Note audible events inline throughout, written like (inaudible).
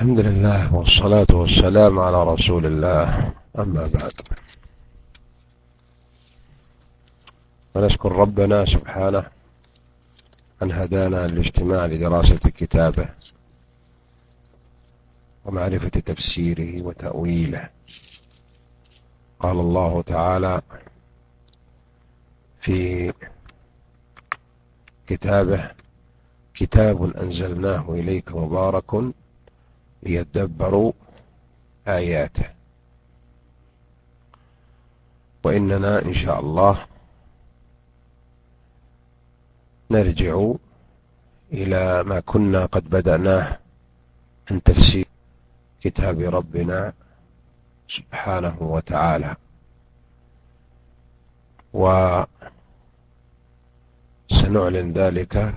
الحمد لله والصلاة والسلام على رسول الله. أما بعد. ونشكر ربنا سبحانه أن هدانا للاجتماع لدراسة كتابه ومعرفة تفسيره وتأويله. قال الله تعالى في كتابه كتاب أنزلناه إليك مبارك ليدبروا آياته. وإننا إن شاء الله نرجع إلى ما كنا قد بدأناه عن تفسير كتاب ربنا سبحانه وتعالى. وسنعلن ذلك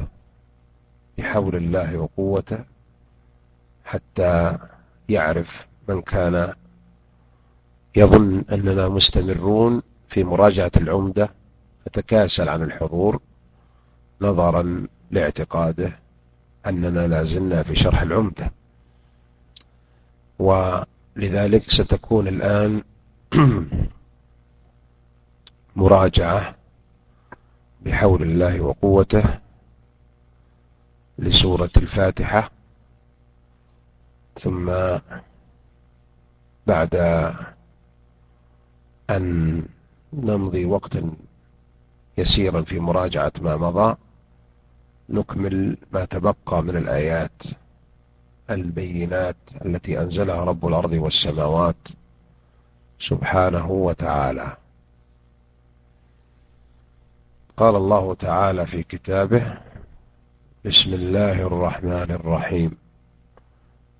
بحول الله وقوته. حتى يعرف من كان يظن أننا مستمرون في مراجعة العمدة فتكاسل عن الحضور نظرا لاعتقاده أننا لازلنا في شرح العمدة. ولذلك ستكون الآن (clears throat) مراجعة بحول الله وقوته لسورة الفاتحة. ثم بعد أن نمضي وقتا يسيرا في مراجعة ما مضى نكمل ما تبقى من الآيات البينات التي أنزلها رب الأرض والسماوات سبحانه وتعالى. قال الله تعالى في كتابه بسم الله الرحمن الرحيم.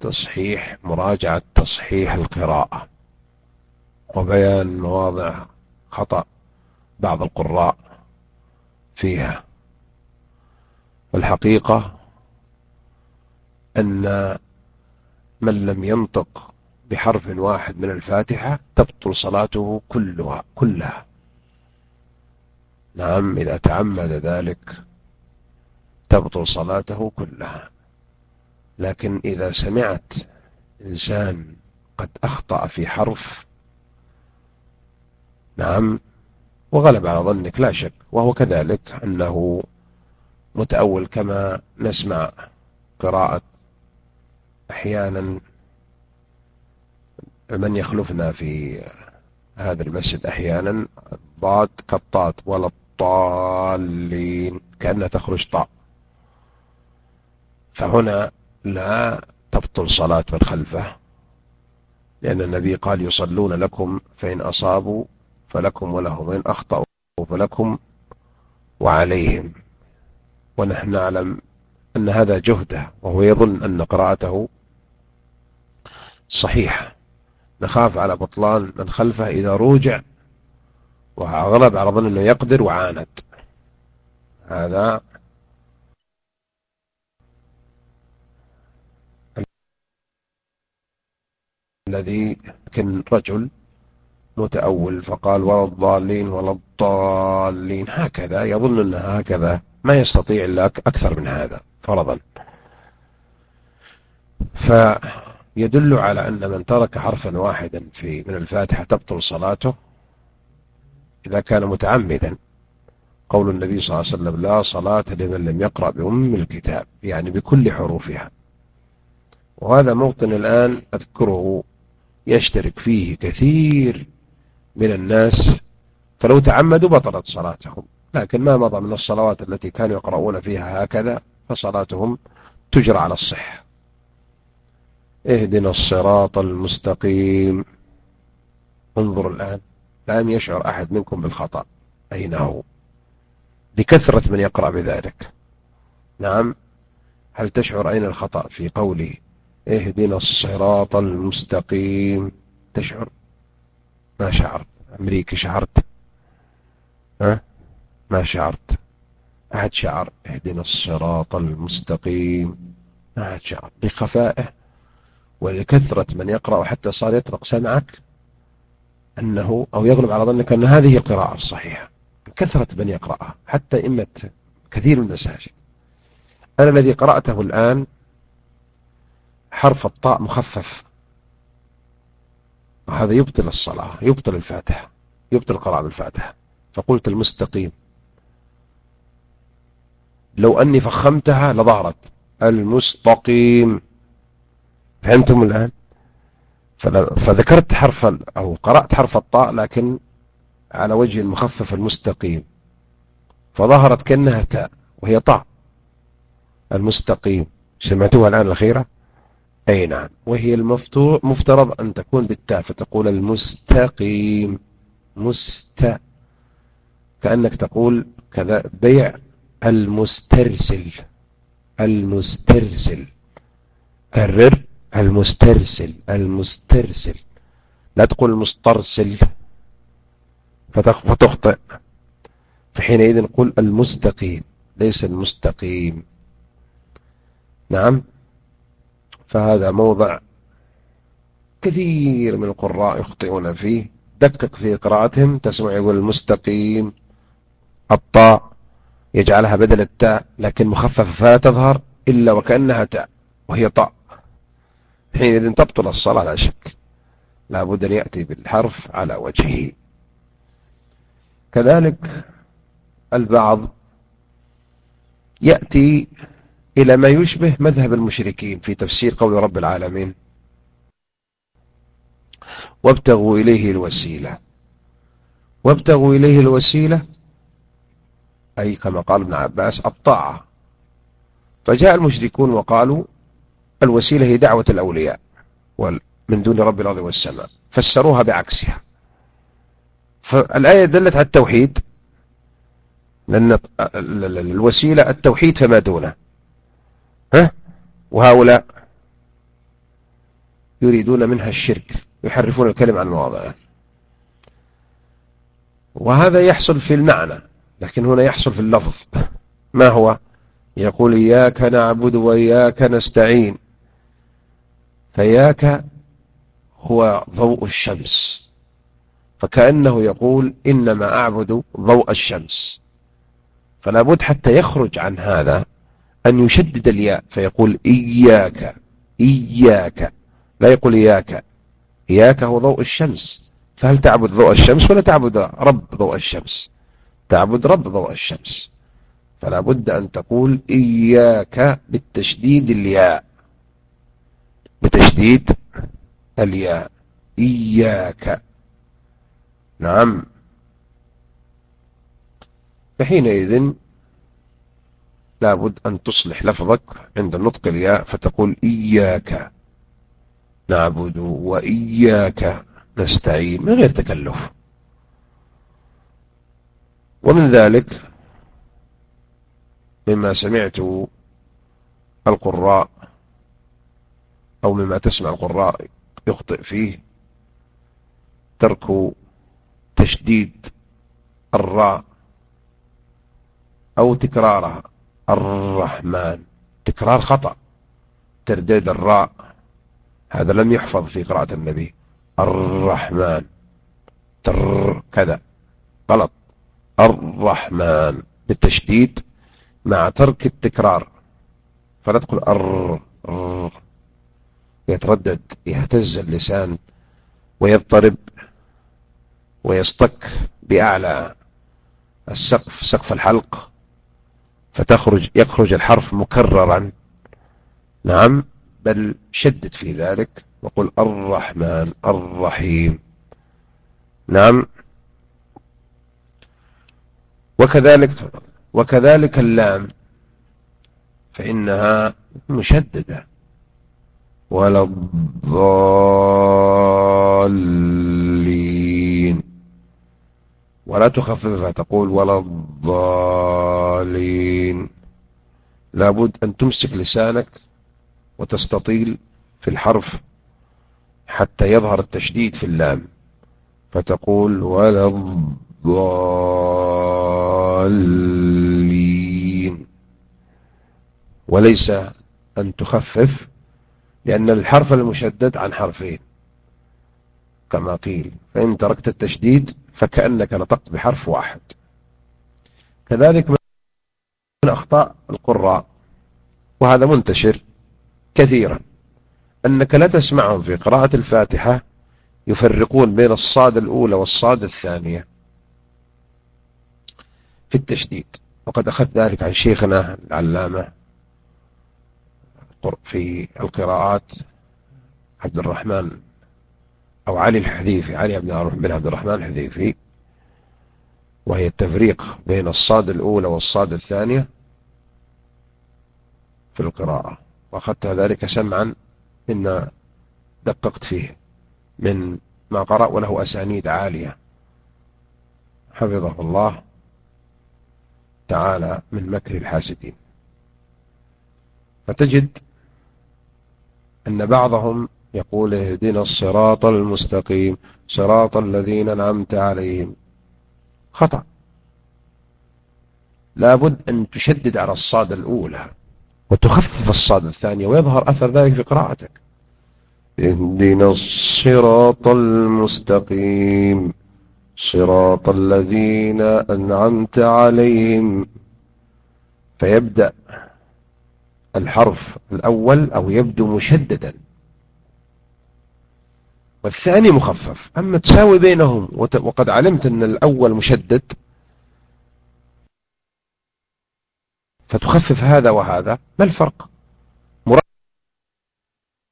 تصحيح مراجعة تصحيح القراءة. وبيان مواضع خطأ بعض القراء فيها. الحقيقة أن من لم ينطق بحرف واحد من الفاتحة تبطل صلاته كلها كلها. نعم إذا تعمد ذلك تبطل صلاته كلها. لكن إذا سمعت إنسان قد أخطأ في حرف نعم وغلب على ظنك لا شك وهو كذلك أنه متأول كما نسمع قراءة أحيانا من يخلفنا في هذا المسجد أحيانا ضاد كالطات ولا الضالين كأنها تخرج طاء. فهنا لا تبطل صلاة من خلفه. لأن النبي قال يصلون لكم فإن أصابوا فلكم ولهم وإن أخطأوا فلكم وعليهم. ونحن نعلم أن هذا جهده وهو يظن أن قراءته صحيحة. نخاف على بطلان من خلفه إذا روجع وأغلب على ظن أنه يقدر وعاند. هذا الذي كان رجل متأول فقال ولا الضالين ولا الضالين. هكذا يظن أنه هكذا ما يستطيع إلا أكثر من هذا فرضا. فيدل على أن من ترك حرفا واحدا في من الفاتحة تبطل صلاته إذا كان متعمدا. قول النبي صلى الله عليه وسلم لا صلاة لمن لم يقرأ بأم الكتاب يعني بكل حروفها. وهذا موطن الآن أذكره يشترك فيه كثير من الناس فلو تعمدوا بطلت صلاتهم. لكن ما مضى من الصلوات التي كانوا يقرؤون فيها هكذا فصلاتهم تجرى على الصحة. اهدنا الصراط المستقيم. انظر الآن لم يشعر أحد منكم بالخطأ. أين هو؟ لكثرة من يقرأ بذلك. نعم هل تشعر أين الخطأ في قوله اهدنا الصراط المستقيم. تشعر ما شعرت. أمريكا شعرت. ها؟ ما شعرت. أحد شعر. اهدنا الصراط المستقيم. ما أحد شعر. بخفائه ولكثرة من يقرأ حتى صار يطرق. سمعك أنه أو يغلب على ظنك أن هذه القراءة الصحيحة كثرة من يقرأها. حتى إمة كثير من المساجد. أنا الذي قرأته الآن حرف الطاء مخفف. وهذا يبطل الصلاة يبطل الفاتحة يبطل قراءة بالفاتحة. فقلت المستقيم. لو أني فخمتها لظهرت. المستقيم. فهمتم الآن؟ فذكرت حرف أو قرأت حرف الطاء لكن على وجه المخفف المستقيم. فظهرت كأنها تاء وهي طاء. المستقيم. سمعتوها الآن الأخيرة؟ أي نعم. وهي المفترض أن تكون بالتاء فتقول المستقيم. مست كأنك تقول كذا بيع المسترسل. المسترسل. كرر المسترسل. المسترسل. لا تقول المسترسل فتخطئ. فحينئذ نقول المستقيم. ليس المستقيم. نعم. فهذا موضع كثير من القراء يخطئون فيه. دقق في قراءتهم تسمع يقول المستقيم الطاء يجعلها بدل التاء لكن مخففة فلا تظهر إلا وكأنها تاء وهي طاء. حينئذ تبطل الصلاة لا شك. لابد أن يأتي بالحرف على وجهه. كذلك البعض يأتي إلى ما يشبه مذهب المشركين في تفسير قول رب العالمين. وابتغوا إليه الوسيلة. وابتغوا إليه الوسيلة أي كما قال ابن عباس الطاعة. فجاء المشركون وقالوا الوسيلة هي دعوة الأولياء من دون رب الأرض والسماء. فسروها بعكسها. فالآية دلت على التوحيد لأن الوسيلة التوحيد فما دونه. ها؟ وهؤلاء يريدون منها الشرك يحرفون الكلم عن مواضعه. وهذا يحصل في المعنى لكن هنا يحصل في اللفظ. ما هو؟ يقول إياك نعبد وإياك نستعين. فإياك هو ضوء الشمس. فكأنه يقول إنما أعبد ضوء الشمس. فلا بد حتى يخرج عن هذا أن يشدد الياء فيقول إياك إياك. لا يقول إياك. إياك هو ضوء الشمس. فهل تعبد ضوء الشمس ولا تعبد رب ضوء الشمس؟ تعبد رب ضوء الشمس. فلا بد أن تقول إياك بالتشديد الياء. بتشديد الياء. إياك. نعم. فحينئذ لابد أن تصلح لفظك عند نطق الياء فتقول إياك نعبد وإياك نستعين من غير تكلف. ومن ذلك مما سمعت القراء أو مما تسمع القراء يخطئ فيه ترك تشديد الراء أو تكرارها. الرحمن. تكرار خطأ. ترديد الراء. هذا لم يحفظ في قراءة النبي. الرحمن. تر كذا. غلط. الرحمن. بالتشديد مع ترك التكرار. فلا تقول أر يتردد يهتز اللسان ويضطرب ويصطك بأعلى السقف سقف الحلق. فتخرج يخرج الحرف مكررا. نعم بل شدد في ذلك وقل الرحمن الرحيم. نعم. وكذلك وكذلك اللام فإنها مشددة. ولا الضالين. ولا تخففها تقول ولا الضالين. لابد أن تمسك لسانك وتستطيل في الحرف حتى يظهر التشديد في اللام فتقول ولا الضالين. وليس أن تخفف لأن الحرف المشدد عن حرفين كما قيل. فإن تركت التشديد فكأنك نطقت بحرف واحد. كذلك من أخطاء القراء وهذا منتشر كثيرا أنك لا تسمعهم في قراءة الفاتحة يفرقون بين الصاد الأولى والصاد الثانية في التشديد. وقد أخذ ذلك عن شيخنا العلامة في القراءات عبد الرحمن أو علي الحذيفي علي بن عبد الرحمن الحذيفي وهي التفريق بين الصاد الأولى والصاد الثانية في القراءة. وأخذت ذلك سمعا إن دققت فيه من ما قرأ وله أسانيد عالية. حفظه الله تعالى من مكر الحاسدين. فتجد أن بعضهم يقول اهدنا الصراط المستقيم صراط الذين نعمت عليهم. خطأ. لابد أن تشدد على الصاد الأولى وتخفف الصاد الثانية ويظهر أثر ذلك في قراءتك. اهدنا الصراط المستقيم صراط الذين أنعمت عليهم. فيبدأ الحرف الأول أو يبدو مشددا. والثاني مخفف. أما تساوي بينهم وقد علمت أن الأول مشدد فتخفف هذا وهذا ما الفرق؟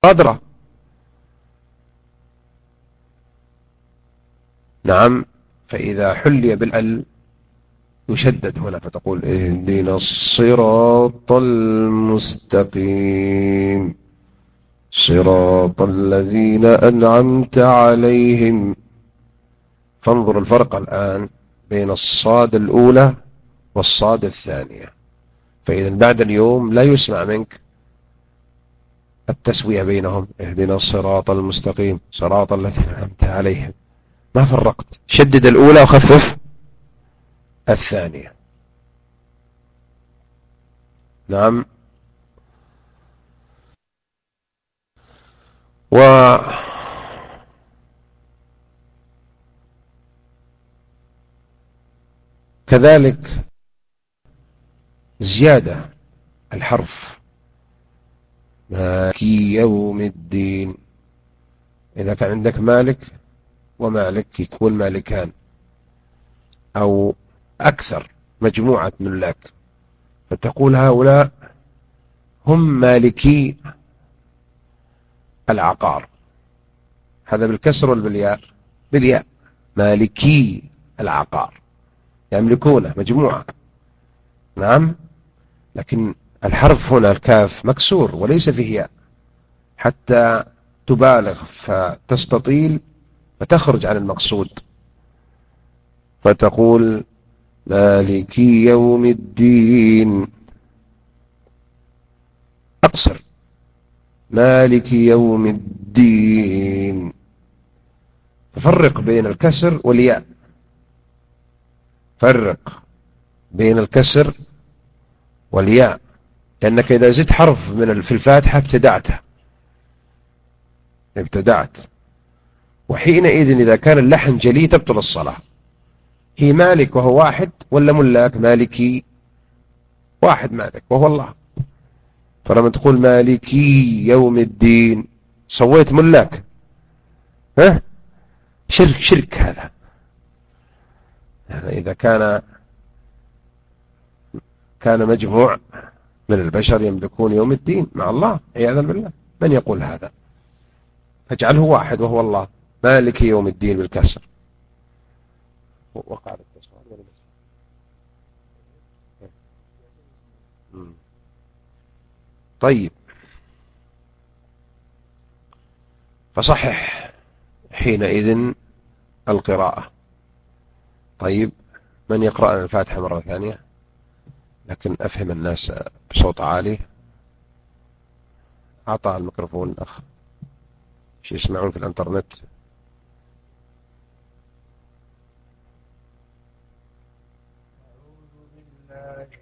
مرادرة نعم فإذا حلي بالأل يشدد هنا فتقول اهدنا الصراط المستقيم. صراط الذين أنعمت عليهم. فانظر الفرق الآن بين الصاد الأولى والصاد الثانية. فإذا بعد اليوم لا يسمع منك التسوية بينهم. اهدنا الصراط المستقيم صراط الذين أنعمت عليهم. ما فرقت؟ شدد الأولى وخفف الثانية. نعم. و كذلك زيادة الحرف. مالكي يوم الدين. إذا كان عندك مالك ومالك يكون مالكان أو أكثر مجموعة ملاك فتقول هؤلاء هم مالكي. العقار هذا بالكسر ولا بالياء. مالكي العقار يملكونه مجموعة. نعم. لكن الحرف هنا الكاف مكسور وليس فيه ياء. حتى تبالغ فتستطيل فتخرج عن المقصود. فتقول مالك يوم الدين. أقصر. مالك يوم الدين. فرق بين الكسر والياء. فرق بين الكسر والياء. لأنك إذا زدت حرف من في الفاتحة ابتدعتها. ابتدعت. وحينئذ إذا كان اللحن جلي تبطل الصلاة. هي مالك وهو واحد ولا ملاك؟ مالكي. واحد مالك وهو الله. فلما تقول مالكي يوم الدين سويت ملاك. ها؟ شرك شرك هذا. إذا كان كان مجموع من البشر يملكون يوم الدين مع الله عياذا بالله. من يقول هذا؟ فاجعله واحد وهو الله. مالك يوم الدين بالكسر. وقع الكسر طيب. فصحح حينئذ القراءة. طيب من يقرأ الفاتحة مرة ثانية؟ لكن أفهم الناس بصوت عالي. أعطى الميكروفون الأخ يسمعون في الإنترنت؟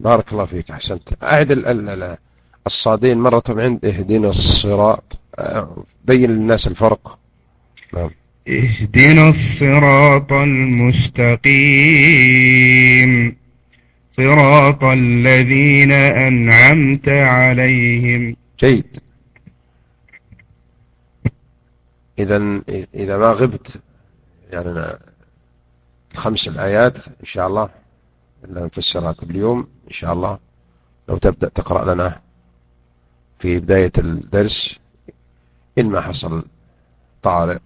بارك الله فيك أحسنت. أعد الصادين مرة عند اهدنا الصراط. بين للناس الفرق. نعم. اهدنا الصراط المستقيم. صراط الذين أنعمت عليهم. جيد. إذا إذا ما غبت يعني خمس الآيات إن شاء الله. إلا نفسرها كل يوم إن شاء الله. لو تبدأ تقرأ لنا في بداية الدرس إن ما حصل طارئ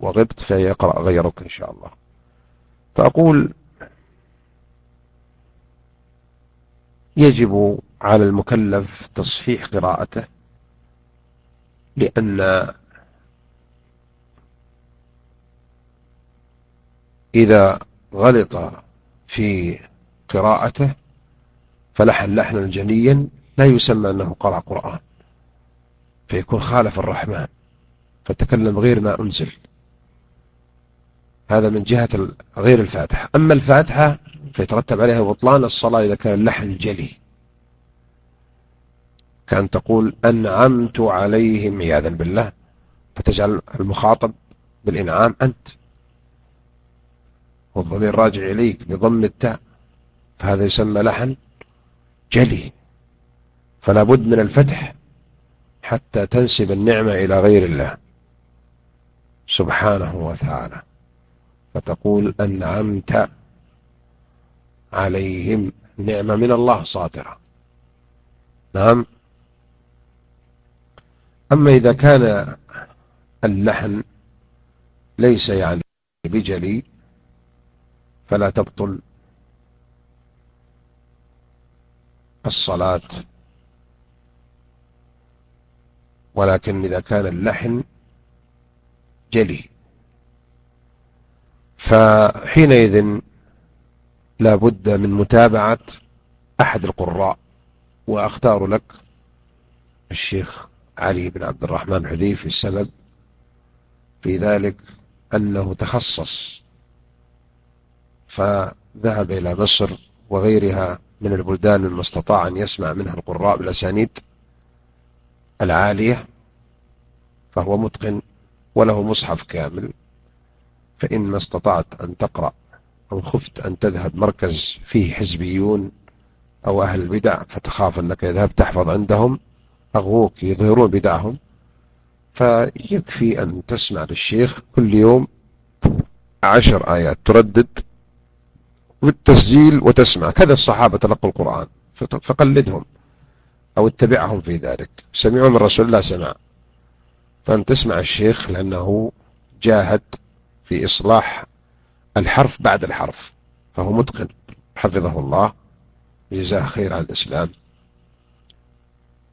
وغبت فيقرأ غيرك إن شاء الله. فأقول يجب على المكلف تصحيح قراءته لأن إذا غلط في قراءته فلحن لحنا جليا لا يسمى أنه قرأ قرآن فيكون خالف الرحمن فتكلم غير ما أنزل. هذا من جهة غير الفاتحة. أما الفاتحة فيترتب عليها بطلان الصلاة إذا كان اللحن جلي. كان تقول أنعمت عليهم عياذا بالله فتجعل المخاطب بالإنعام أنت. والضمير راجع إليك بضم التاء فهذا يسمى لحن جلي. فلا بد من الفتح حتى تنسب النعمة إلى غير الله سبحانه وتعالى. فتقول أنعمت عليهم نعمة من الله صادرة. نعم. أما إذا كان اللحن ليس يعني بجلي فلا تبطل الصلاة. ولكن إذا كان اللحن جلي. فحينئذ لا بد من متابعة أحد القراء. وأختار لك الشيخ علي بن عبد الرحمن حذيفي السبب في ذلك أنه تخصص فذهب إلى مصر وغيرها من البلدان مما استطاع أن يسمع منها القراء بالأسانيد العالية فهو متقن وله مصحف كامل. فإن ما استطعت أن تقرأ أو خفت أن تذهب مركز فيه حزبيون أو أهل البدع فتخاف أنك إذا تحفظ عندهم أغوك يظهرون بدعهم. فيكفي أن تسمع للشيخ كل يوم عشر آيات تردد. بالتسجيل وتسمع. كذا الصحابة تلقوا القرآن. فقلدهم أو اتبعهم في ذلك. سمعوا من رسول الله سمع. فأنت تسمع الشيخ لأنه جاهد في إصلاح الحرف بعد الحرف. فهو متقن. حفظه الله. جزاه خير على الإسلام.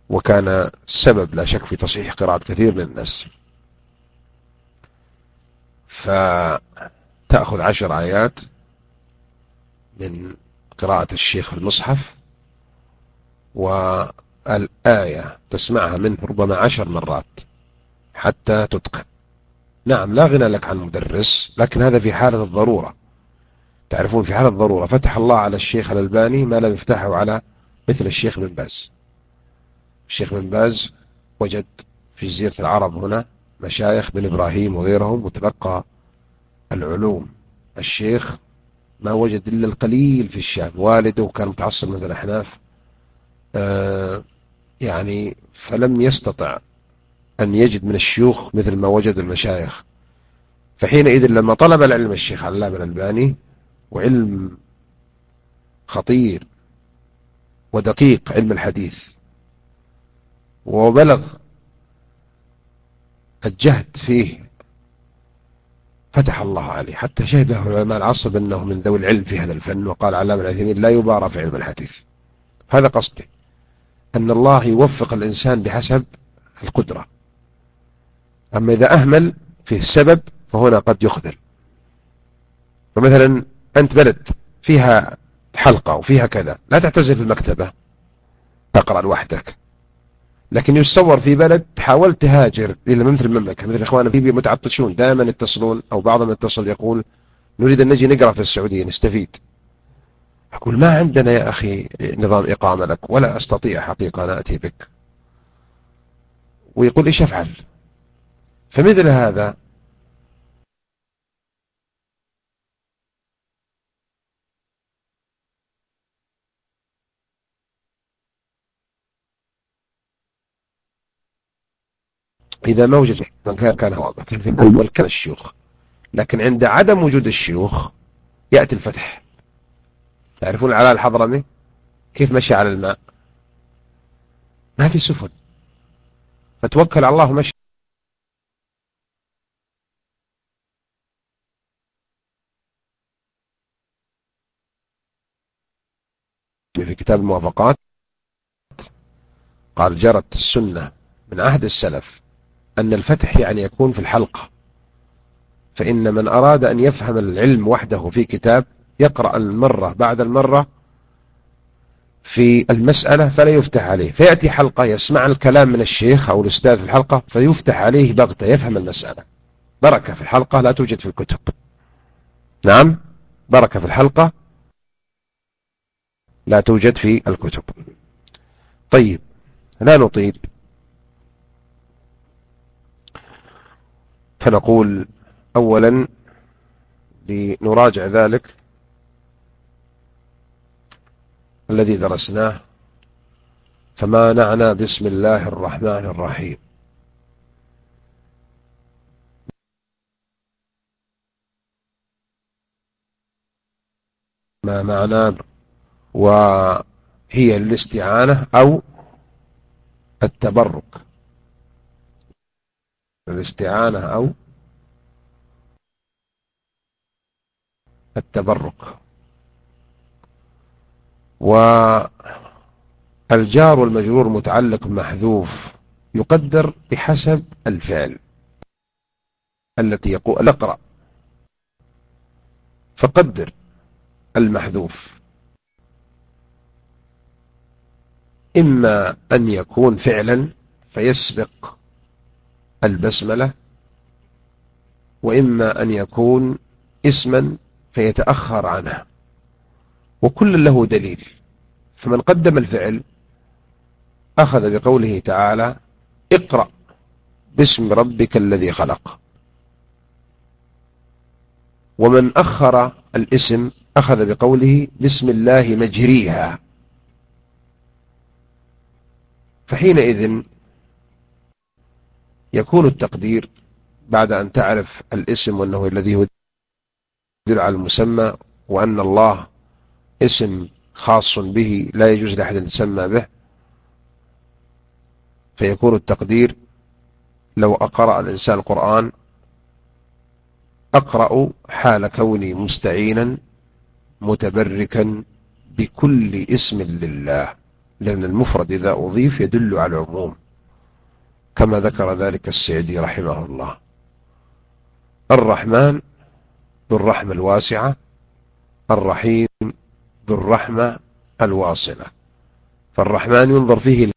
وكان سبب لا شك في تصحيح قراءة كثير من الناس. فتأخذ عشر آيات. من قراءة الشيخ المصحف والآية تسمعها منه ربما عشر مرات حتى تتقن. نعم لا غنى لك عن مدرس لكن هذا في حالة الضرورة. تعرفون في حالة الضرورة فتح الله على الشيخ الألباني ما لم يفتحه على مثل الشيخ بن باز. الشيخ بن باز وجد في جزيرة العرب هنا مشايخ بن إبراهيم وغيرهم وتلقى العلوم. الشيخ ما وجد إلا القليل في الشام. والده كان متعصب مثل الأحناف. آه يعني فلم يستطع أن يجد من الشيوخ مثل ما وجد المشايخ. فحينئذ لما طلب العلم الشيخ علام الألباني وعلم خطير ودقيق علم الحديث وبلغ الجهد فيه فتح الله عليه. حتى شهده علماء العصر بأنه من ذوي العلم في هذا الفن وقال علام العثيمين لا يبارى في علم الحديث. هذا قصدي. أن الله يوفق الإنسان بحسب القدرة. أما إذا أهمل في السبب فهنا قد يخذل. فمثلا أنت بلد فيها حلقة وفيها كذا لا تعتزل في المكتبة تقرأ لوحدك. لكن يتصور في بلد حاولت تهاجر إلى مثل المملكة. مثل إخواننا في متعطشون دائما يتصلون أو بعضهم يتصل يقول نريد أن نجي نقرأ في السعودية نستفيد. أقول ما عندنا يا أخي نظام إقامة لك ولا أستطيع حقيقة أن أتي بك. ويقول إيش أفعل؟ فمثل هذا إذا ما وجد من كان كان هو كان في الأول كان الشيوخ. لكن عند عدم وجود الشيوخ يأتي الفتح. تعرفون العلاء الحضرمي؟ كيف مشي على الماء؟ ما في سفن. فتوكل على الله مشي في كتاب الموافقات قال جرت السنة من عهد السلف أن الفتح يعني يكون في الحلقة. فإن من أراد أن يفهم العلم وحده في كتاب يقرأ المرة بعد المرة في المسألة فلا يفتح عليه. فيأتي حلقة يسمع الكلام من الشيخ أو الأستاذ في الحلقة فيفتح عليه بغتة يفهم المسألة. بركة في الحلقة لا توجد في الكتب. نعم؟ بركة في الحلقة لا توجد في الكتب. طيب لا نطيل. فنقول أولا لنراجع ذلك الذي درسناه فما نعنى بسم الله الرحمن الرحيم. ما معنى وهي الاستعانة أو التبرك. الاستعانة أو التبرك. والجار والمجرور متعلق محذوف يقدر بحسب الفعل التي يقول اقرأ. فقدر المحذوف. إما أن يكون فعلا فيسبق البسملة وإما أن يكون اسما فيتأخر عنها. وكل له دليل. فمن قدم الفعل أخذ بقوله تعالى اقرأ باسم ربك الذي خلق. ومن أخر الاسم أخذ بقوله بسم الله مجريها. فحينئذ يكون التقدير بعد أن تعرف الاسم وأنه الذي يدل على المسمى وأن الله اسم خاص به لا يجوز لأحد أن يتسمى به فيكون التقدير لو أقرأ الإنسان القرآن أقرأ حال كوني مستعينا متبركا بكل اسم لله لأن المفرد إذا أضيف يدل على العموم. كما ذكر ذلك السعدي رحمه الله. الرحمن ذو الرحمة الواسعة الرحيم ذو الرحمة الواصلة. فالرحمن ينظر فيه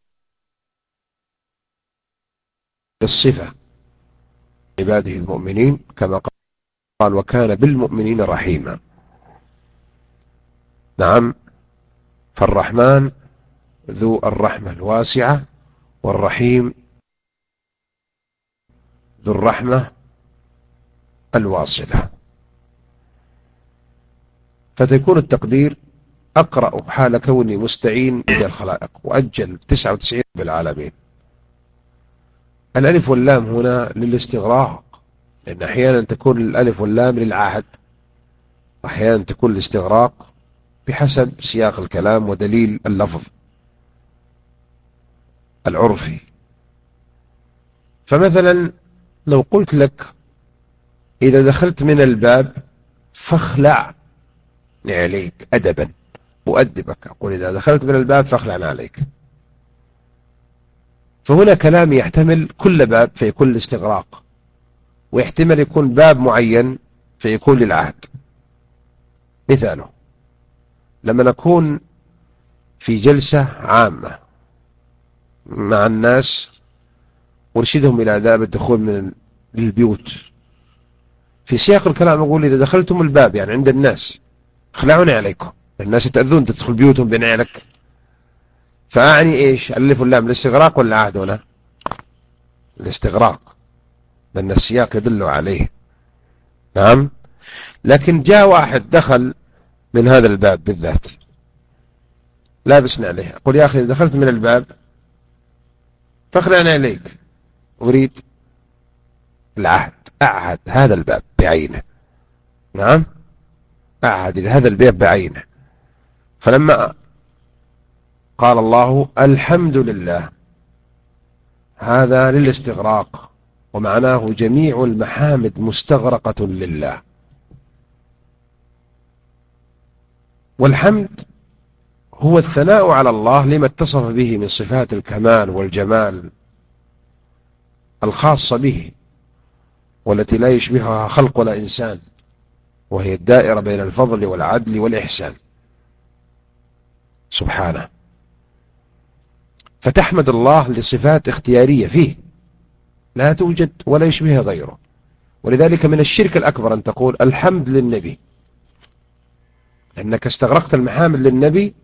الصفة عباده المؤمنين كما قال وكان بالمؤمنين رحيما نعم فالرحمن ذو الرحمة الواسعة والرحيم ذو الرحمة الواصلة. فتكون التقدير أقرأ حال كوني مستعين بالخلائق وأجل 99 بالعالمين. الألف واللام هنا للاستغراق. لأن أحيانا تكون الألف واللام للعهد. وأحيانا تكون الاستغراق بحسب سياق الكلام ودليل اللفظ العرفي. فمثلا لو قلت لك إذا دخلت من الباب فاخلع عليك أدبا أؤدبك أقول إذا دخلت من الباب فاخلع عليك. فهنا كلامي يحتمل كل باب فيكون الاستغراق ويحتمل يكون باب معين فيكون للعهد. مثاله لما نكون في جلسة عامة مع الناس أرشدهم إلى آداب الدخول من البيوت في سياق الكلام أقول إذا دخلتم الباب يعني عند الناس اخلعوني عليكم. الناس يتأذون تدخل بيوتهم بين عيالك فأعني إيش؟ ألف اللام الاستغراق ولا عهد هنا الاستغراق. لأن السياق يدل عليه. نعم؟ لكن جاء واحد دخل من هذا الباب بالذات. لابس عليه. أقول يا أخي دخلت من الباب فاخلعني عليك. أريد العهد. أعهد هذا الباب بعينه. نعم؟ أعهد هذا الباب بعينه. فلما قال الله الحمد لله هذا للاستغراق ومعناه جميع المحامد مستغرقة لله. والحمد هو الثناء على الله لما اتصف به من صفات الكمال والجمال. الخاصة به والتي لا يشبهها خلق ولا إنسان وهي الدائرة بين الفضل والعدل والإحسان. سبحانه. فتحمد الله لصفات اختيارية فيه لا توجد ولا يشبه غيره. ولذلك من الشرك الأكبر أن تقول الحمد للنبي. لأنك استغرقت المحامد للنبي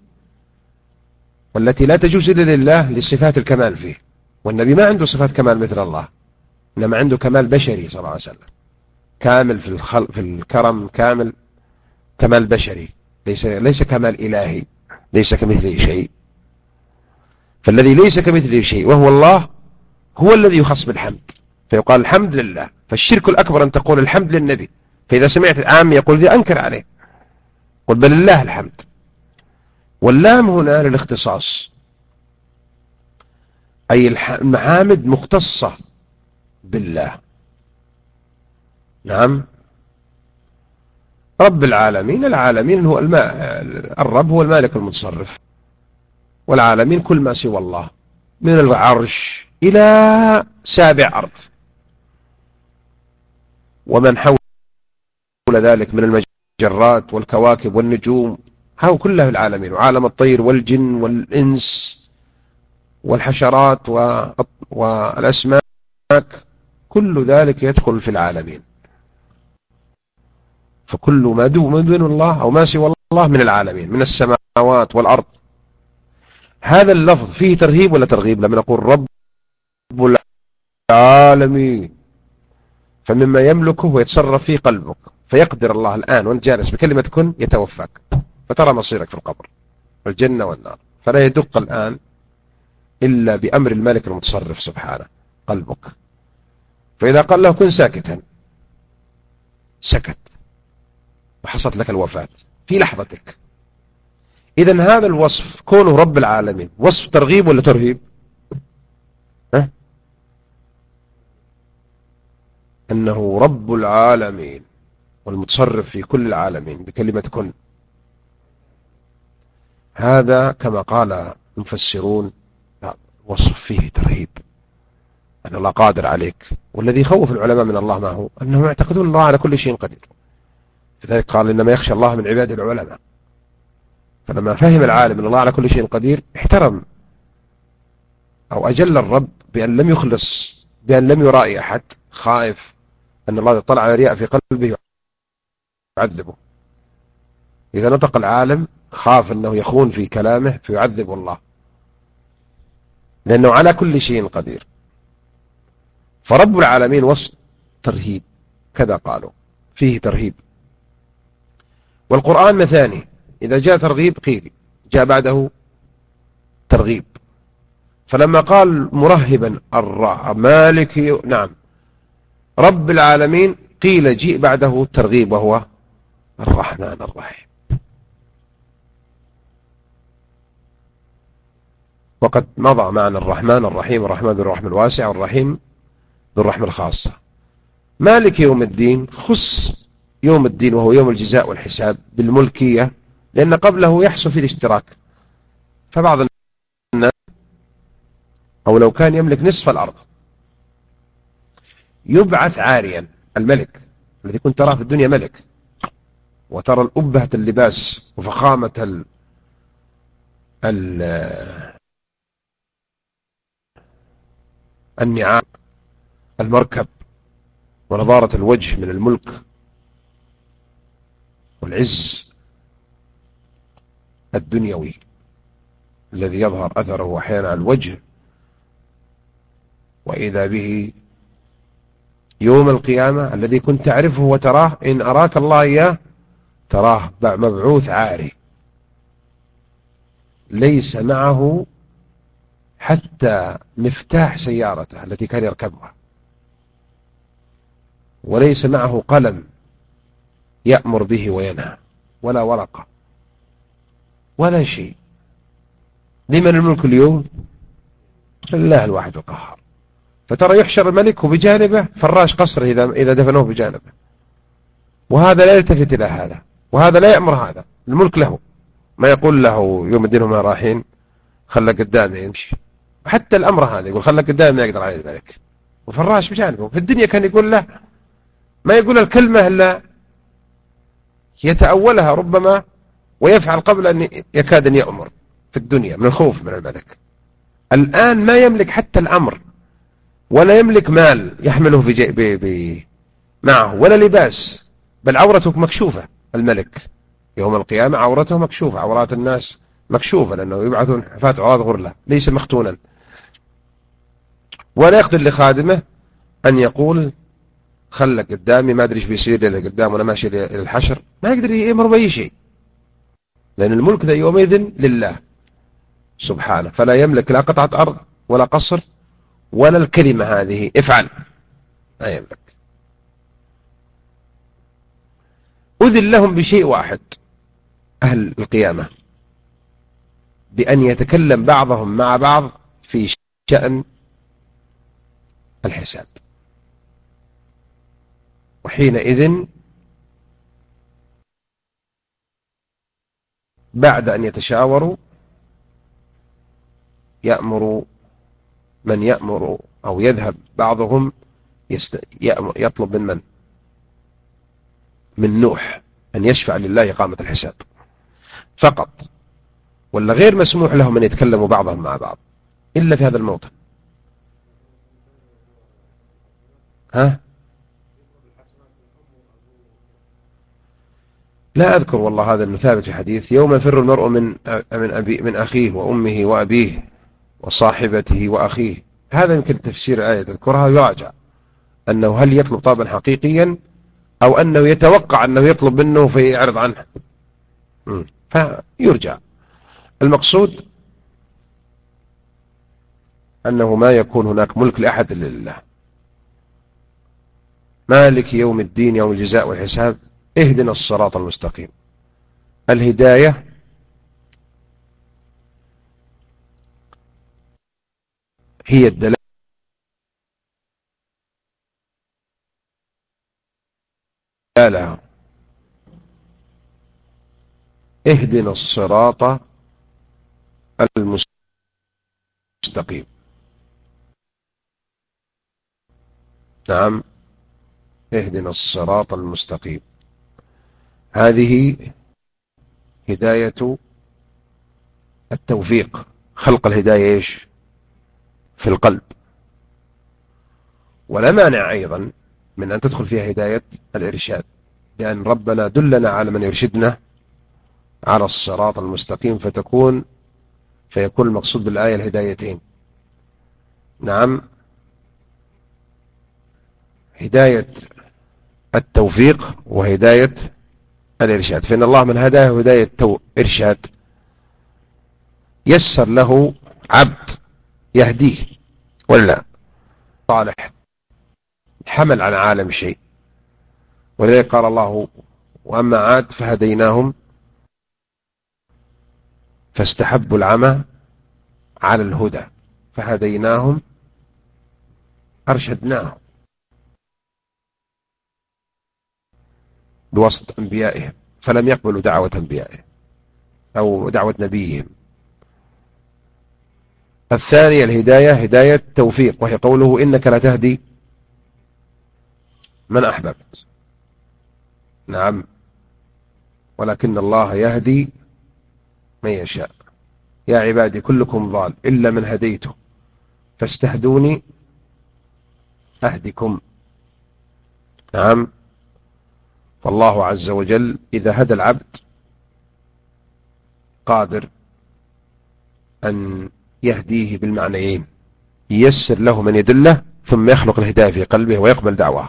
والتي لا تجوز إلا لله لصفات الكمال فيه. والنبي ما عنده صفات كمال مثل الله إنما عنده كمال بشري صلى الله عليه وسلم. كامل في, الخل... في الكرم كامل كمال بشري. ليس, ليس كمال إلهي ليس كمثله شيء. فالذي ليس كمثله شيء وهو الله هو الذي يخص بالحمد. فيقال الحمد لله. فالشرك الأكبر أن تقول الحمد للنبي. فإذا سمعت العام يقول ذي أنكر عليه. قل بل الله الحمد. واللام هنا للاختصاص. أي المحامد مختصة بالله. نعم. رب العالمين العالمين هو الماء الرب هو المالك المتصرف. والعالمين كل ما سوى الله. من العرش إلى سابع أرض. ومن حول ذلك من المجرات والكواكب والنجوم. هاو كلها العالمين. وعالم الطير والجن والإنس. والحشرات والأسماك كل ذلك يدخل في العالمين. فكل ما دون الله أو ما سوى الله من العالمين من السماوات والأرض. هذا اللفظ فيه ترهيب ولا ترغيب؟ لما نقول رب العالمين. فمما يملكه ويتصرف فيه قلبك فيقدر الله الآن وأنت جالس بكلمة كن يتوفاك فترى مصيرك في القبر الجنة والنار. فلا يدق الآن إلا بأمر الملك المتصرف سبحانه قلبك. فإذا قال له كن ساكتا. سكت. وحصلت لك الوفاة. في لحظتك. إذا هذا الوصف كونه رب العالمين. وصف ترغيب ولا ترهيب؟ ها؟ أنه رب العالمين. والمتصرف في كل العالمين. بكلمة كن. هذا كما قال المفسرون وصف فيه ترهيب. أن الله قادر عليك. والذي يخوف العلماء من الله ما هو؟ أنهم يعتقدون الله على كل شيء قدير. لذلك قال إنما يخشى الله من عباده العلماء. فلما فهم العالم أن الله على كل شيء قدير احترم أو أجل الرب بأن لم يخلص بأن لم يرائي أحد خائف أن الله اطلع على رياء في قلبه يعذبه إذا نطق العالم خاف أنه يخون في كلامه فيعذب الله. لأنه على كل شيء قدير. فرب العالمين وصف ترهيب كذا قالوا فيه ترهيب. والقرآن مثاني إذا جاء ترغيب قيل جاء بعده ترغيب. فلما قال مرهبا مالك نعم رب العالمين قيل جيء بعده ترغيب وهو الرحمن الرحيم. وقد مضى معنى الرحمن الرحيم الرحمن ذو الرحمة الواسع والرحيم ذو الرحمة الخاصة. مالك يوم الدين خص يوم الدين وهو يوم الجزاء والحساب بالملكية لأن قبله يحصل في الاشتراك. فبعض الناس أو لو كان يملك نصف الأرض يبعث عاريا الملك الذي كنت تراه في الدنيا ملك. وترى الأبهة اللباس وفخامة ال ال النعام المركب ونضارة الوجه من الملك والعز الدنيوي الذي يظهر أثره أحيانا على الوجه وإذا به يوم القيامة الذي كنت تعرفه وتراه إن أراك الله إياه تراه مبعوث عاري. ليس معه حتى مفتاح سيارته التي كان يركبها. وليس معه قلم يأمر به وينهى ولا ورقة ولا شيء. لمن الملك اليوم؟ لله الواحد القهار. فترى يحشر الملك بجانبه فراش قصره إذا, إذا دفنوه بجانبه. وهذا لا يلتفت إلى هذا وهذا لا يأمر هذا. الملك له. ما يقول له يوم الدين هم رايحين خلى قدامي يمشي. حتى الأمر هذا يقول خلى قدامي ما يقدر عليه الملك وفراش بجانبه في الدنيا كان يقول له ما يقول الكلمة إلا يتأولها ربما ويفعل قبل أن يكاد أن يأمر في الدنيا من الخوف من الملك. الآن ما يملك حتى الأمر ولا يملك مال يحمله في جي بي بي معه ولا لباس. بل عورته مكشوفة الملك. يوم القيامة عورته مكشوفة عورات الناس مكشوفة لأنه يبعثون حفاة عراض غرلة ليس مختونا. ولا يقدر لخادمه أن يقول خلك قدامي ما أدري إيش بيصير لي قدام وأنا ماشي إلى الحشر ما يقدر يأمر بأي شيء. لأن الملك ذا يومئذ لله سبحانه فلا يملك لا قطعة أرض ولا قصر ولا الكلمة هذه افعل. ما يملك. أذن لهم بشيء واحد أهل القيامة بأن يتكلم بعضهم مع بعض في شأن الحساب. وحينئذ بعد أن يتشاوروا يأمر من يأمر أو يذهب بعضهم يطلب من من؟ من نوح أن يشفع لله إقامة الحساب. فقط. ولا غير مسموح لهم أن يتكلموا بعضهم مع بعض إلا في هذا الموطن. ها؟ لا أذكر والله هذا أنه ثابت في حديث يوم يفر المرء من من أبي من أخيه وأمه وأبيه وصاحبته وأخيه. هذا يمكن تفسير الآية تذكرها يراجع. أنه هل يطلب طلبا حقيقيا أو أنه يتوقع أنه يطلب منه فيعرض عنه؟ فيرجع. المقصود أنه ما يكون هناك ملك لأحد إلا لله. مالك يوم الدين يوم الجزاء والحساب اهدنا الصراط المستقيم. الهداية هي الدلالة اهدنا الصراط المستقيم. نعم. اهدنا الصراط المستقيم. هذه هداية التوفيق. خلق الهداية إيش؟ في القلب. ولا مانع أيضا من أن تدخل فيها هداية الإرشاد. لأن ربنا دلنا على من يرشدنا على الصراط المستقيم فتكون فيكون المقصود بالآية الهدايتين. نعم. هداية التوفيق وهداية الإرشاد. فإن الله من هداه هداية إرشاد. يسر له عبد يهديه ولا صالح. حمل عن عالم شيء. ولذلك قال الله وأما عاد فهديناهم فاستحبوا العمى على الهدى. فهديناهم أرشدناهم. بواسطة أنبيائهم فلم يقبلوا دعوة أنبيائهم أو دعوة نبيهم. الثانية الهداية هداية توفيق وهي قوله إنك لا تهدي من أحببت. نعم. ولكن الله يهدي من يشاء. يا عبادي كلكم ضال إلا من هديته فاستهدوني أهدكم. نعم. فالله عز وجل إذا هدى العبد قادر أن يهديه بالمعنيين. ييسر له من يدله ثم يخلق الهداية في قلبه ويقبل دعواه.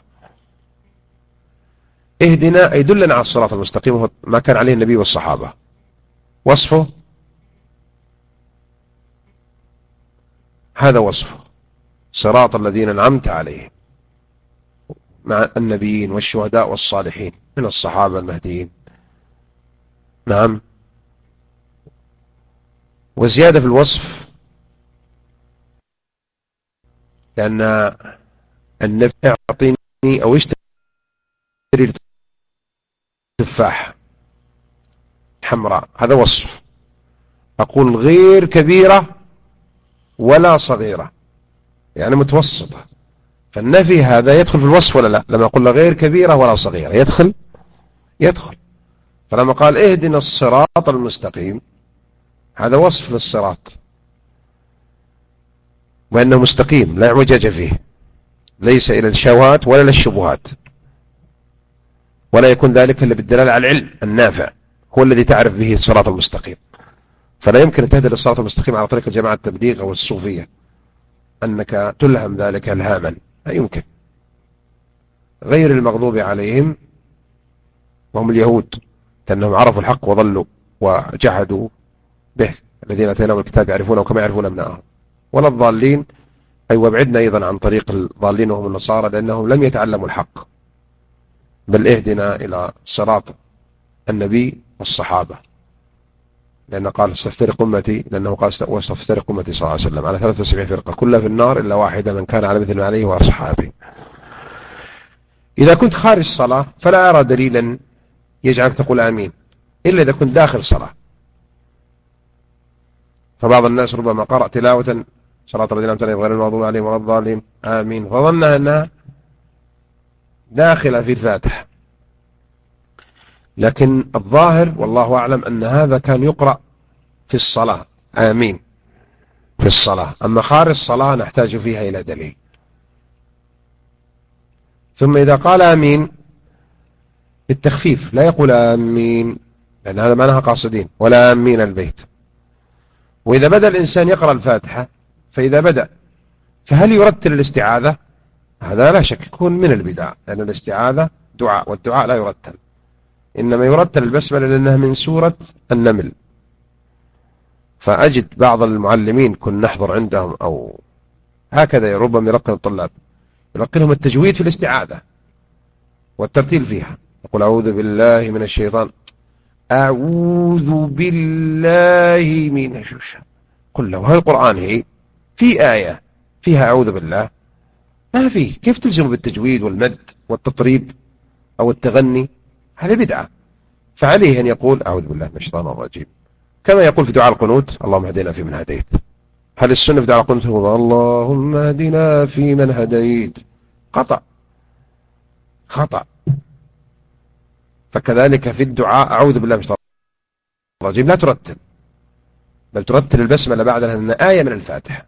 اهدنا أي دلنا على الصراط المستقيم ما كان عليه النبي والصحابة. وصفه؟ هذا وصفه. صراط الذين أنعمت عليهم. مع النبيين والشهداء والصالحين من الصحابة المهديين. نعم. وزيادة في الوصف لأن النفس اعطيني أو اشتري تفاح حمراء. هذا وصف. أقول غير كبيرة ولا صغيرة يعني متوسطة. فالنفي هذا يدخل في الوصف ولا لا؟ لما أقول غير كبيرة ولا صغيرة. يدخل؟ يدخل. فلما قال اهدنا الصراط المستقيم هذا وصف للصراط. وأنه مستقيم لا اعوجاج فيه. ليس إلى الشهوات ولا للشبهات ولا يكون ذلك إلا بالدلالة على العلم النافع. هو الذي تعرف به الصراط المستقيم. فلا يمكن أن تهدى للصراط المستقيم على طريق جماعة التبليغ أو الصوفية أنك تلهم ذلك الهاما. لا يمكن. غير المغضوب عليهم وهم اليهود لأنهم عرفوا الحق وظلوا وجحدوا به الذين أتيناهم الكتاب يعرفونه كما يعرفون أبنائهم ولا الضالين أي وابعدنا أيضا عن طريق الضالين وهم النصارى لأنهم لم يتعلموا الحق. بل اهدنا إلى صراط النبي والصحابة. لأنه قال ستفترق أمتي لأنه قال وستفترق أمتي صلى الله عليه وسلم. على 73 فرقة. كلها في النار إلا واحدة من كان على مثل ما عليه وأصحابه إذا كنت خارج الصلاة فلا أرى دليلا يجعلك تقول آمين إلا إذا كنت داخل الصلاة فبعض الناس ربما قرأ تلاوة صلاة الذين أمتنى غير المغضوب عليهم ولا الضالين. آمين. فظنها أنها داخلة في الفاتحة. لكن الظاهر والله أعلم أن هذا كان يقرأ في الصلاة. آمين. في الصلاة. أما خارج الصلاة نحتاج فيها إلى دليل. ثم إذا قال آمين بالتخفيف لا يقول آمين لأن هذا معناها قاصدين ولا آمين البيت. وإذا بدأ الإنسان يقرأ الفاتحة فإذا بدأ فهل يرتل الاستعاذة؟ هذا لا شك يكون من البدع لأن الاستعاذة دعاء والدعاء لا يرتل. إنما يرتل البسملة لأنها من سورة النمل. فأجد بعض المعلمين كن نحضر عندهم أو هكذا ربما يلقن الطلاب. يلقنهم التجويد في الاستعاذة والترتيل فيها. يقول أعوذ بالله من الشيطان. أعوذ بالله من الشيطان. قل له هل القرآن هي في آية فيها أعوذ بالله. ما في. كيف تلزم بالتجويد والمد والتطريب أو التغني؟ هذا بدعة. فعليه أن يقول أعوذ بالله من الشيطان الرجيم. كما يقول في دعاء القنوت اللهم هدينا في من هديت. هل السنة في دعاء القنوت هو اللهم هدنا في من هديت. خطأ. خطأ. فكذلك في الدعاء أعوذ بالله من الشيطان الرجيم. لا ترتل. بل ترتل البسملة بعدها لأنها آية من الفاتحة.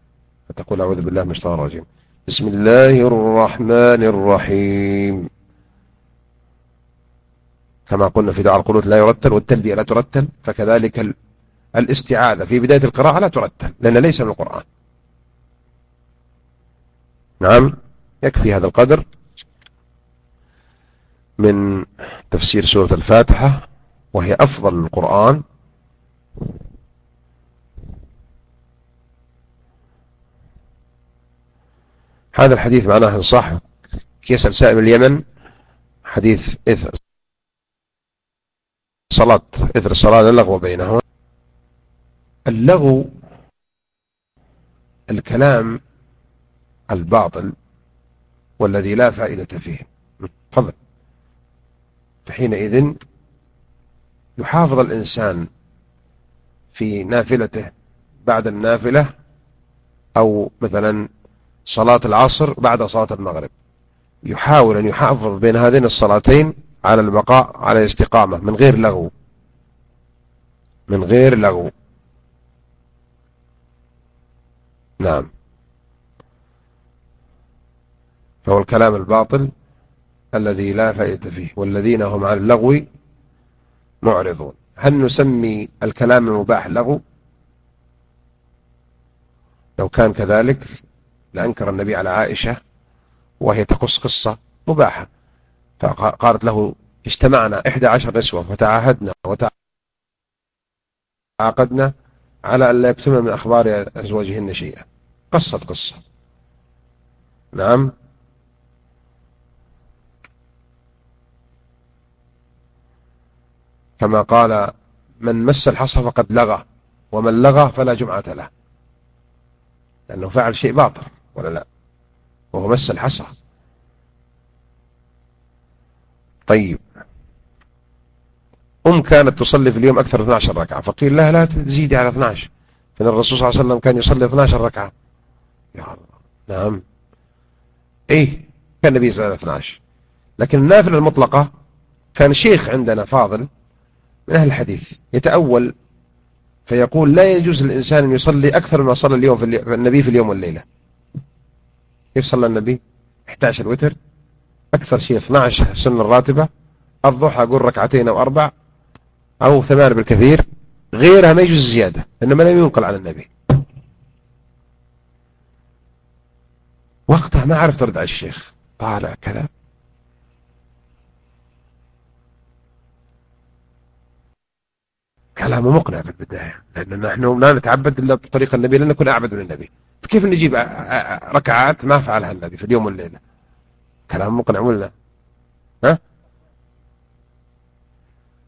فتقول أعوذ بالله من الشيطان الرجيم. بسم الله الرحمن الرحيم. كما قلنا في دعاء القنوت لا يرتل والتلبية لا ترتل فكذلك الاستعاذة في بداية القراءة لا ترتل لأن ليس من القرآن. نعم يكفي هذا القدر من تفسير سورة الفاتحة وهي أفضل القرآن. هذا الحديث معناه صح يسأل سائل اليمن حديث إثر. صلاة إثر الصلاة اللغو بينهما اللغو الكلام الباطل والذي لا فائدة فيه. تفضل. فحينئذ يحافظ الإنسان في نافلته بعد النافلة أو مثلا صلاة العصر بعد صلاة المغرب. يحاول أن يحافظ بين هذين الصلاتين على البقاء على الاستقامة من غير لغو. من غير لغو. نعم. فهو الكلام الباطل الذي لا فائدة فيه والذين هم عن اللغو معرضون. هل نسمي الكلام المباح لغو؟ لو كان كذلك لأنكر النبي على عائشة وهي تقص قصة مباحة. فقالت له اجتمعنا إحدى عشر نسوة فتعاهدنا وتعاقدنا على أن لا يكتمن من أخبار أزواجهن شيئا. قصت قصة. نعم. كما قال من مس الحصى فقد لغى ومن لغى فلا جمعة له. لأنه فعل شيء باطل ولا لا؟ وهو مس الحصى. طيب. أم كانت تصلي في اليوم أكثر 12 ركعة فقيل لها لا تزيدي على 12 فإن الرسول صلى الله عليه وسلم كان يصلي 12 ركعة. يا الله نعم. إيه كان النبي صلى الله عليه وسلم 12 لكن النافلة المطلقة كان شيخ عندنا فاضل من أهل الحديث يتأول فيقول لا يجوز للإنسان أن يصلي أكثر مما صلى اليوم في النبي في اليوم والليلة. كيف صلى النبي؟ 11 وتر؟ أكثر شيء 12 سنة الراتبة الضحى أقول ركعتين أو أربع أو ثمان بالكثير غيرها ما يجوز زيادة إنما لم ينقل عن النبي. وقتها ما عرفت ترد على الشيخ طالع كذا كلامه مقنع في البداية لأن نحن لا نتعبد إلا بطريقة النبي لأن نكون أعبد من النبي. فكيف نجيب ركعات ما فعلها النبي في اليوم والليلة؟ كلام مقنع ولا ها؟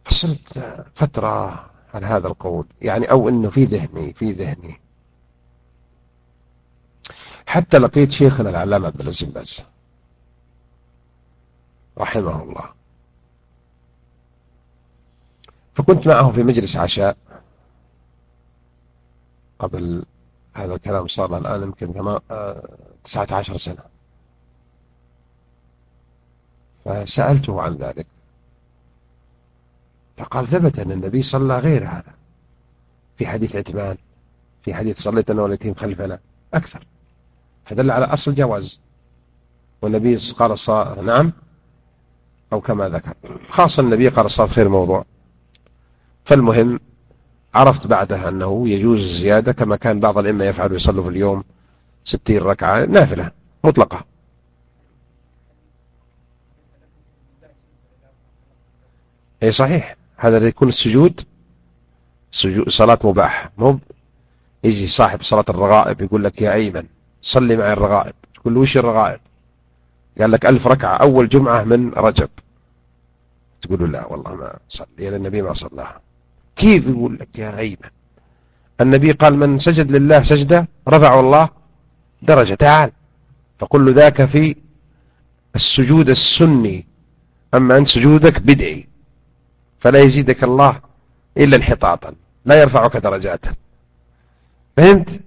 فصلت فترة على هذا القول يعني أو أنه في ذهني في ذهني. حتى لقيت شيخنا العلامة عبد العزيز رحمه الله. فكنت معه في مجلس عشاء. قبل هذا الكلام صار الآن يمكن 19 سنة. فسألته عن ذلك. فقال ثبت أن النبي صلى غير هذا. في حديث عتمان في حديث صليت أنا واليتيم خلفنا أكثر. فدل على أصل جواز. والنبي قال الصلاة نعم أو كما ذكر. خاصة النبي قال الصلاة خير موضوع. فالمهم عرفت بعدها أنه يجوز الزيادة كما كان بعض الأئمة يفعل يصلوا في اليوم ستين ركعة نافلة مطلقة. اي صحيح. هذا يكون السجود سجود صلاة مباح. مو يجي صاحب صلاة الرغائب يقول لك يا أيمن صلي معي الرغائب. تقول له وش الرغائب؟ قال لك ألف ركعة أول جمعة من رجب. تقول له لا والله ما صلي لأن النبي ما صلاها. كيف يقول لك يا أيمن؟ النبي قال من سجد لله سجدة رفع الله درجة. تعال. فقل له ذاك في السجود السني. أما أنت سجودك بدعي. فلا يزيدك الله إلا انحطاطا لا يرفعك درجات. فهمت؟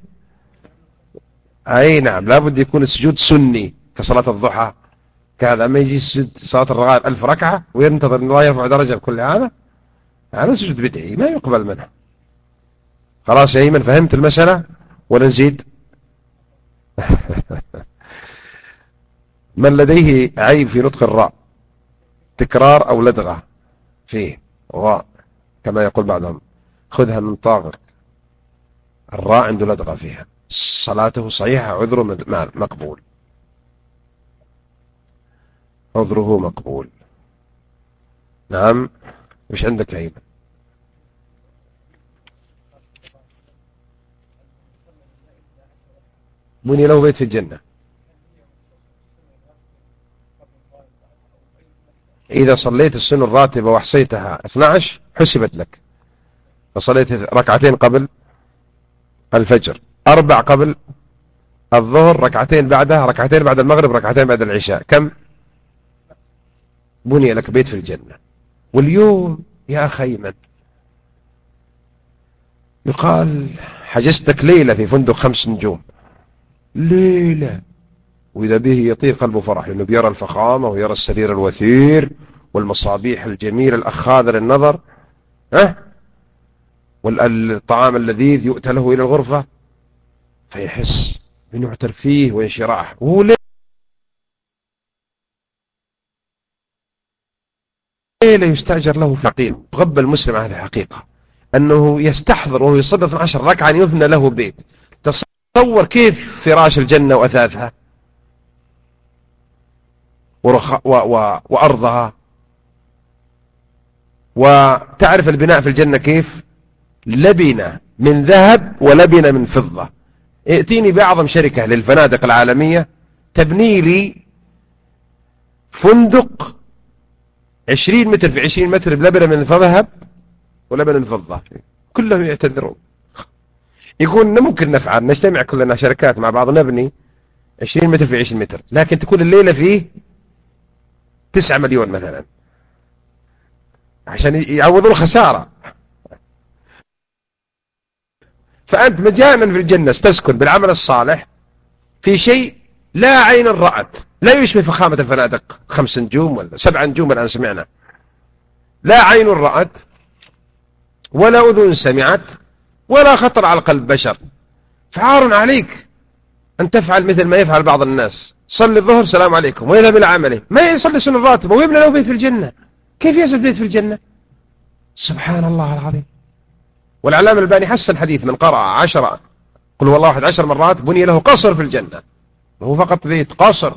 أي نعم لابد يكون السجود سني كصلاة الضحى كذا ما يجي سجود صلاة الرغائب ألف ركعة وينتظر أن الله يرفع درجة بكل هذا هذا سجود بدعي ما يقبل منه. خلاص يا ايمن فهمت المسألة؟ ولا نزيد؟ (laughs) من لديه عيب في نطق الراء تكرار أو لدغة؟ فيه. غاء كما يقول بعضهم خذها من طاغك. الراء عنده لدغة فيها. صلاته صحيحة عذره مقبول. عذره مقبول. نعم. وش عندك أيمن بني له بيت في الجنة. إذا صليت السنة الراتبة وحصيتها 12 حسبت لك. فصليت ركعتين قبل الفجر أربع قبل الظهر ركعتين بعدها ركعتين بعد المغرب ركعتين بعد العشاء. كم؟ بني لك بيت في الجنة. واليوم يا أخي يقال حجزتك ليلة في فندق خمس نجوم. ليلة. وإذا به يطير قلبه فرح لأنه بيرى الفخامة ويرى السرير الوثير والمصابيح الجميلة الأخاذة للنظر ها؟ والطعام اللذيذ يؤتى له إلى الغرفة فيحس بنوع ترفيه وانشراح وهو ليلة يستأجر له فقير غب المسلم هذه الحقيقة. أنه يستحضر وهو يصلي 12 ركعة أن يبنى له بيت. تصور كيف فراش الجنة وأثاثها. ورخ... و... و... وأرضها. وتعرف البناء في الجنة كيف؟ لبنة من ذهب ولبنة من فضة. ائتيني بأعظم شركة للفنادق العالمية تبني لي فندق 20 متر في 20 متر بلبنة من ذهب ولبنة من فضة. كلهم يعتذرون. يقول ممكن نفعل نجتمع كلنا شركات مع بعض نبني 20 متر في 20 متر. لكن تكون الليلة فيه 9 مليون مثلا. عشان يعوضوا الخسارة. فأنت مجانا في الجنة تسكن بالعمل الصالح في شيء لا عين رأت. لا يشبه فخامة الفنادق. خمس نجوم ولا سبع نجوم الآن سمعنا. لا عين رأت ولا أذن سمعت ولا خطر على قلب بشر. فعار عليك. أن تفعل مثل ما يفعل بعض الناس. صلي الظهر سلام عليكم. ويذهب إلى عمله. ما يصلي سنة الراتبة ويبنى له بيت في الجنة. كيف يسد بيت في الجنة؟ سبحان الله العظيم. والعلامة الباني حسن حديث من قرأ عشرة. قل هو الله واحد عشر مرات بني له قصر في الجنة. وهو فقط بيت قصر.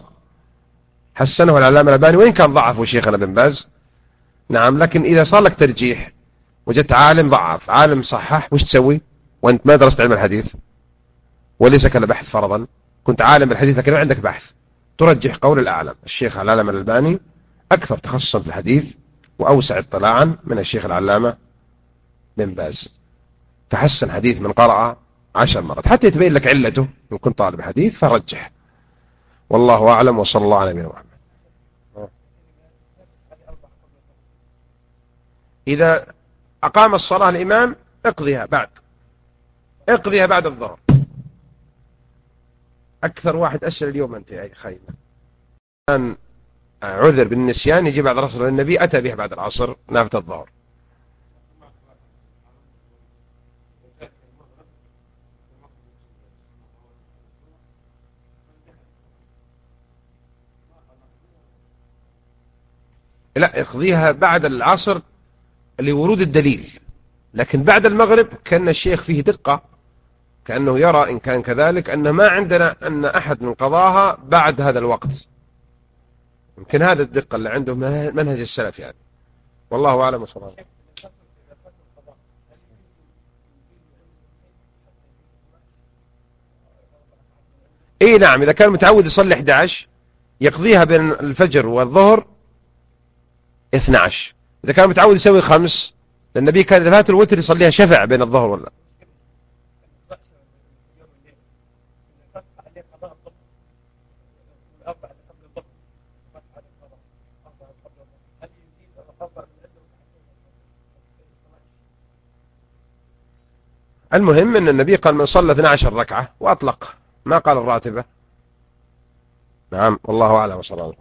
حسنه العلامة الباني وإن كان ضعفه شيخنا بن باز. نعم لكن إذا صار لك ترجيح وجدت عالم ضعف عالم صحح وش تسوي؟ وأنت ما درست علم الحديث. وليس كان بحث فرضا. كنت عالم بالحديث لكن ما عندك بحث. ترجح قول الأعلم. الشيخ العلامة الألباني أكثر تخصصا في الحديث وأوسع اطلاعا من الشيخ العلامة بن باز. فحسن حديث من قرأ عشر مرات. حتى يتبين لك علته. إن كنت طالب حديث فرجح. والله أعلم وصلى الله على نبينا محمد. إذا أقام الصلاة الإمام اقضيها بعد. اقضيها بعد الظهر. أكثر واحد أسأل اليوم أنت يا خيمة كان عذر بالنسيان يجي بعد العصر النبي أتى بها بعد العصر نافة الظهر لا اقضيها بعد العصر لورود الدليل. لكن بعد المغرب كان الشيخ فيه دقة. كأنه يرى إن كان كذلك أن ما عندنا أن أحد من قضاها بعد هذا الوقت. يمكن هذا الدقة اللي عنده منهج السلف يعني. والله أعلم وصلى الله إي نعم إذا كان متعود يصلي 11 يقضيها بين الفجر والظهر 12 إذا كان متعود يسوي خمس النبي كان إذا فات الوتر يصليها شفع بين الظهر ولا المهم أن النبي قال من صلى 12 ركعة وأطلق. ما قال الراتبة. نعم والله أعلم وصلى الله